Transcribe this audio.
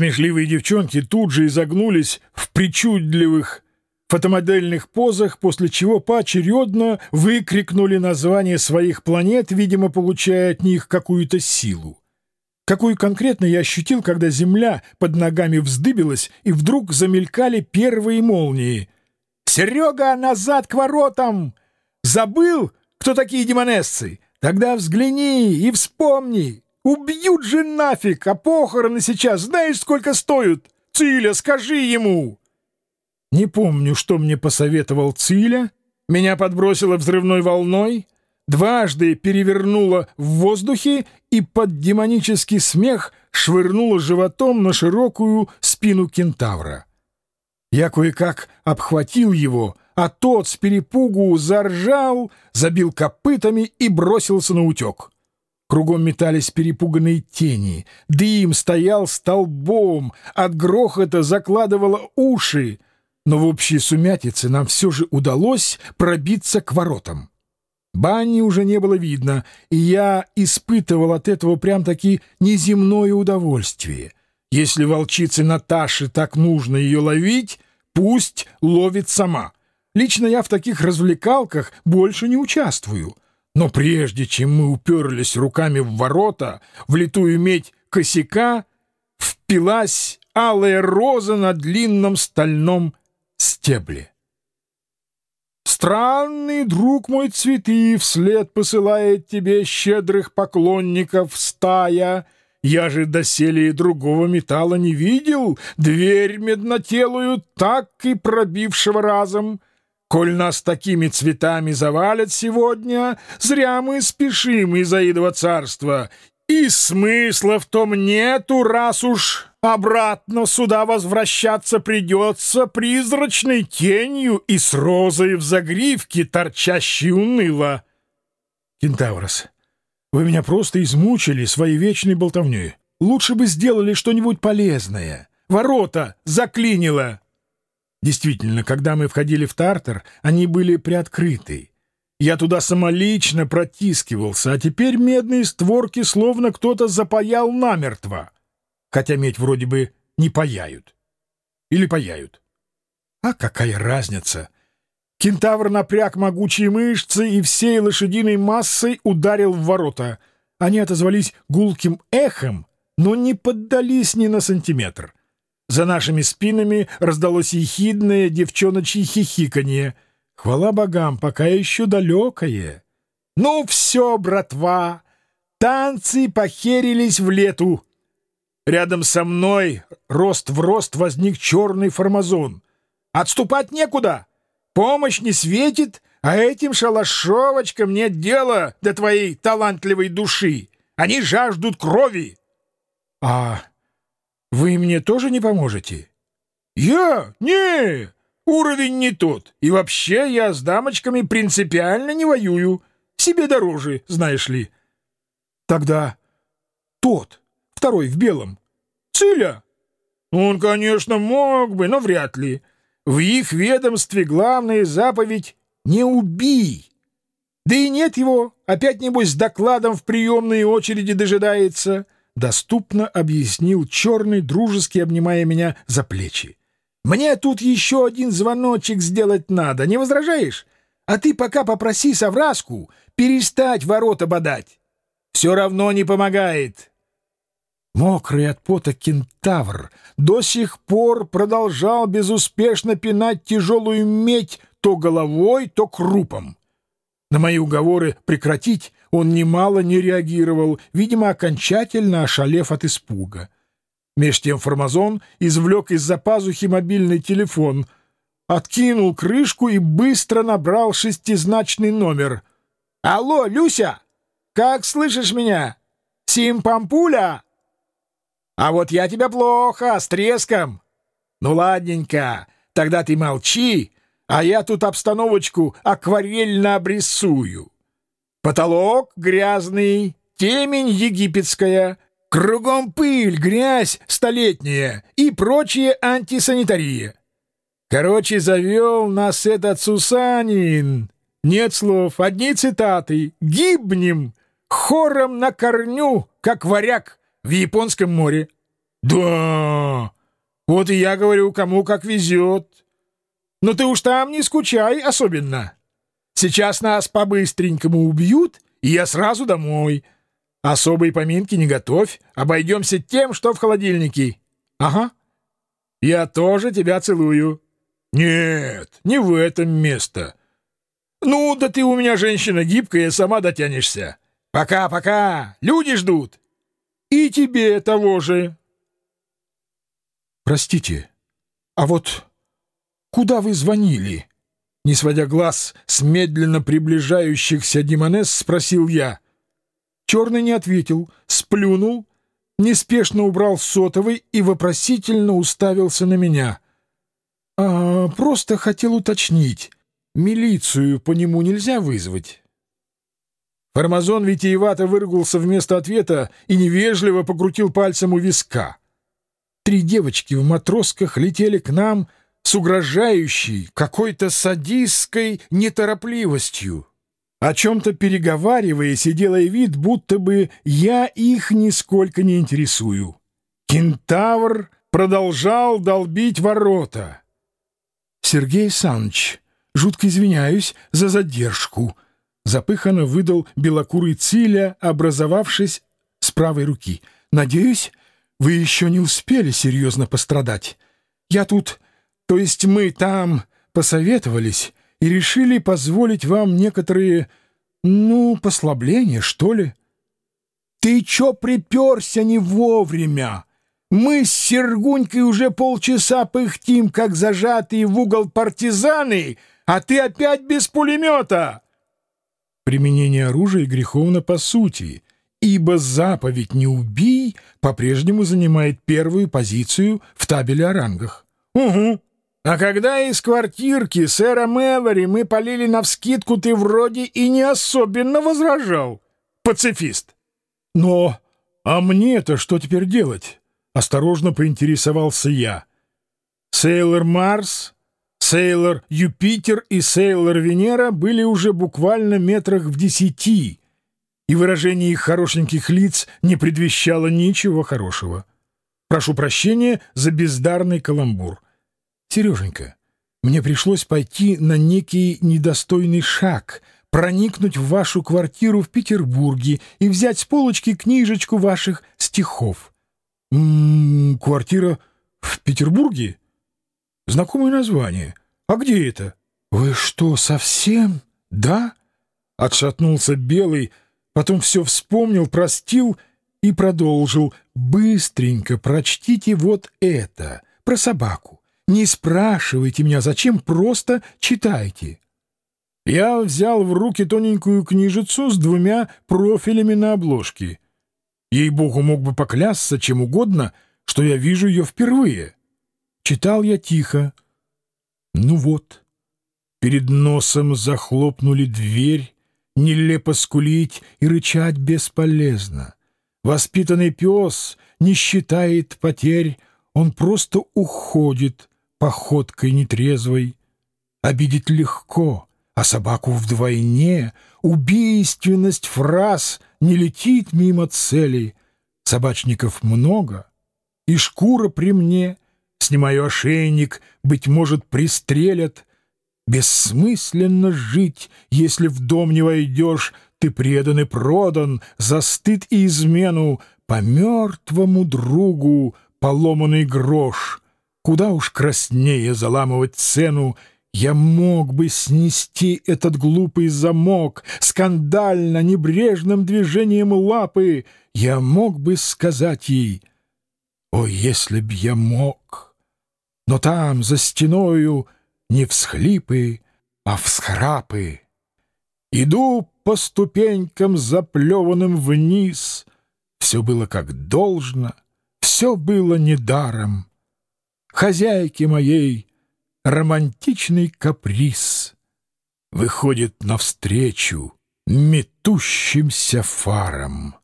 Смешливые девчонки тут же изогнулись в причудливых фотомодельных позах, после чего поочередно выкрикнули название своих планет, видимо, получая от них какую-то силу. Какую конкретно я ощутил, когда земля под ногами вздыбилась, и вдруг замелькали первые молнии. «Серега, назад к воротам! Забыл, кто такие демонессы? Тогда взгляни и вспомни! Убьют же нафиг, а похороны сейчас знаешь, сколько стоят? Циля, скажи ему!» Не помню, что мне посоветовал Циля. Меня подбросило взрывной волной, дважды перевернуло в воздухе и под демонический смех швырнуло животом на широкую спину кентавра. Я кое-как обхватил его, а тот с перепугу заржал, забил копытами и бросился на утек. Кругом метались перепуганные тени, дым стоял столбом, от грохота закладывало уши — но в общей сумятице нам все же удалось пробиться к воротам. Бани уже не было видно, и я испытывал от этого прям-таки неземное удовольствие. Если волчице Наташе так нужно ее ловить, пусть ловит сама. Лично я в таких развлекалках больше не участвую. Но прежде чем мы уперлись руками в ворота, в литую медь косяка, впилась алая роза на длинном стальном стебли. Странный друг мой цветы вслед посылает тебе щедрых поклонников стая. Я же доселе и другого металла не видел, дверь меднотелую так и пробившего разом. Коль нас такими цветами завалят сегодня, зря мы спешим из Аидова царства, и смысла в том нету, раз уж Обратно сюда возвращаться придется призрачной тенью и с розой в загривке, торчащей уныло. Кентаврос, вы меня просто измучили своей вечной болтовней. Лучше бы сделали что-нибудь полезное. Ворота заклинило. Действительно, когда мы входили в Тартар, они были приоткрыты. Я туда самолично протискивался, а теперь медные створки словно кто-то запаял намертво хотя медь вроде бы не паяют. Или паяют. А какая разница? Кентавр напряг могучие мышцы и всей лошадиной массой ударил в ворота. Они отозвались гулким эхом, но не поддались ни на сантиметр. За нашими спинами раздалось ехидное девчоночье хихиканье. Хвала богам, пока еще далекое. «Ну все, братва, танцы похерились в лету!» Рядом со мной рост в рост возник черный формазон. Отступать некуда. Помощь не светит, а этим шалашовочкам нет дела до твоей талантливой души. Они жаждут крови. А вы мне тоже не поможете? Я? Не, уровень не тот. И вообще я с дамочками принципиально не воюю. Себе дороже, знаешь ли. Тогда тот второй в белом. Циля? Он, конечно, мог бы, но вряд ли. В их ведомстве главная заповедь «не убий». Да и нет его, опять, небось, с докладом в приемной очереди дожидается. Доступно объяснил черный, дружески обнимая меня за плечи. Мне тут еще один звоночек сделать надо, не возражаешь? А ты пока попроси совраску перестать ворота бодать. Все равно не помогает. Мокрый от пота кентавр до сих пор продолжал безуспешно пинать тяжелую медь то головой, то крупом. На мои уговоры прекратить он немало не реагировал, видимо, окончательно ошалев от испуга. Меж тем Формазон извлек из-за пазухи мобильный телефон, откинул крышку и быстро набрал шестизначный номер. «Алло, Люся! Как слышишь меня? Симпампуля?» А вот я тебя плохо, с треском. Ну, ладненько, тогда ты молчи, а я тут обстановочку акварельно обрисую. Потолок грязный, темень египетская, кругом пыль, грязь столетняя и прочие антисанитария. Короче, завел нас этот Сусанин. Нет слов, одни цитаты. Гибнем, хором на корню, как варяг в Японском море. Да, вот и я говорю, кому как везет. Но ты уж там не скучай особенно. Сейчас нас по-быстренькому убьют, и я сразу домой. Особой поминки не готовь, обойдемся тем, что в холодильнике. Ага. Я тоже тебя целую. Нет, не в этом место. Ну, да ты у меня женщина гибкая, сама дотянешься. Пока-пока, люди ждут. И тебе того же. Простите, а вот куда вы звонили? Не сводя глаз с медленно приближающихся Димонес, спросил я. Черный не ответил, сплюнул, неспешно убрал сотовый и вопросительно уставился на меня. А, просто хотел уточнить, милицию по нему нельзя вызвать? Формазон витиевато выругался вместо ответа и невежливо покрутил пальцем у виска. Три девочки в матросках летели к нам с угрожающей, какой-то садистской неторопливостью, о чем-то переговариваясь и делая вид, будто бы я их нисколько не интересую. Кентавр продолжал долбить ворота. «Сергей Саныч, жутко извиняюсь за задержку», — запыханно выдал белокурый Циля, образовавшись с правой руки. «Надеюсь, вы еще не успели серьезно пострадать. Я тут, то есть мы там посоветовались и решили позволить вам некоторые, ну, послабления, что ли. Ты чё приперся не вовремя? Мы с Сергунькой уже полчаса пыхтим, как зажатые в угол партизаны, а ты опять без пулемета. Применение оружия греховно по сути — ибо заповедь «не убий» по-прежнему занимает первую позицию в табеле о рангах. Угу. А когда из квартирки сэра Мэлори мы полили навскидку, ты вроде и не особенно возражал, пацифист. Но, а мне-то что теперь делать? Осторожно поинтересовался я. Сейлор Марс, Сейлор Юпитер и Сейлор Венера были уже буквально метрах в десяти — и выражение их хорошеньких лиц не предвещало ничего хорошего. Прошу прощения за бездарный каламбур. Сереженька, мне пришлось пойти на некий недостойный шаг, проникнуть в вашу квартиру в Петербурге и взять с полочки книжечку ваших стихов. М -м, квартира в Петербурге? Знакомое название. А где это? Вы что, совсем? Да? Отшатнулся Белый, Потом все вспомнил, простил и продолжил. «Быстренько прочтите вот это, про собаку. Не спрашивайте меня, зачем, просто читайте». Я взял в руки тоненькую книжицу с двумя профилями на обложке. Ей-богу, мог бы поклясться чем угодно, что я вижу ее впервые. Читал я тихо. Ну вот, перед носом захлопнули дверь, Нелепо скулить и рычать бесполезно. Воспитанный пес не считает потерь, он просто уходит походкой нетрезвой. Обидеть легко, а собаку вдвойне. Убийственность фраз не летит мимо цели. Собачников много, и шкура при мне. Снимаю ошейник, быть может, пристрелят — Бессмысленно жить, если в дом не войдешь, ты предан и продан, за стыд и измену, по мертвому другу поломанный грош. Куда уж краснее заламывать цену, я мог бы снести этот глупый замок скандально небрежным движением лапы. Я мог бы сказать ей, «О, если б я мог!» Но там, за стеною, не всхлипы, а всхрапы. Иду по ступенькам, заплеванным вниз. Все было как должно, все было недаром. Хозяйке моей романтичный каприз Выходит навстречу метущимся фарам.